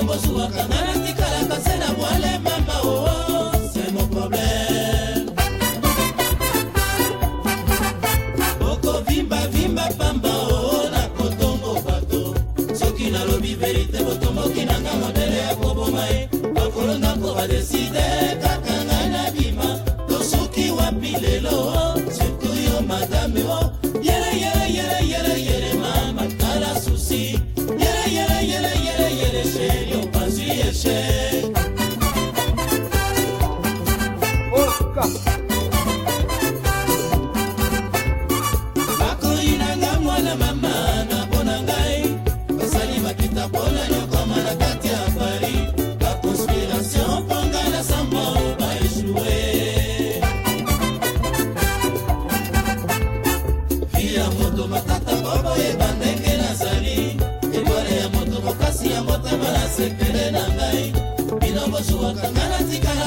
tobozwaka nga natikalaka se na bwale mama oo oh, oh, se mo problème okovimbavimba pamba oo oh, na kotongo bato soki nalobi verite botomboki na nga modele ya koboma ye bakolonga mpo badeside kaka sepele na ngai bino bozwaka nga natikala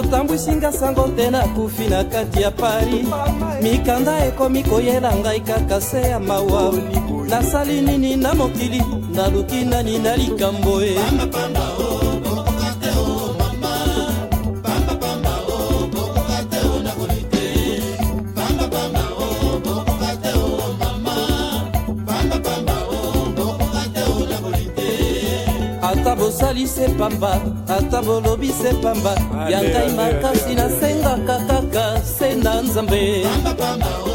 otambwisinga sango te nakufi na kati ya pari mikanda ekomi koyela ngai kaka se ya mawa nasali nini na mokili naluki nani na likambo e se pamba ata bolobi se pamba ya ngai makasi nasengaka kaka se na nzambe pamba, pamba, oh.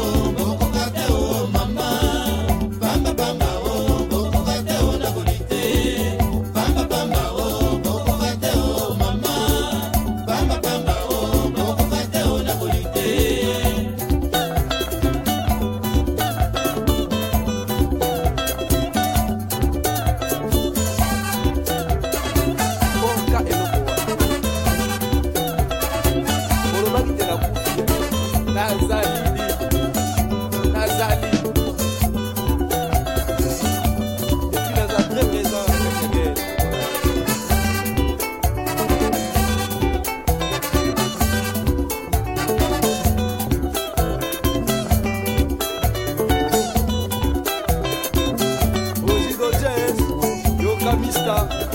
Rasta.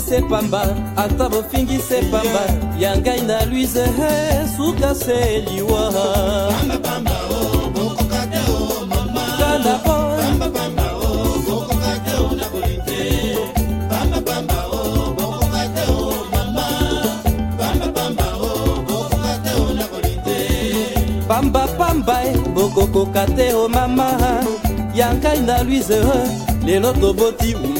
bofingise pamba ata bofingise pamba ya ngai na luise he eh, sukase liwa kandako pamba pamba e oh, bokokoka te o oh, mama ya ngai oh. na luise eh, eh, lelo toboti um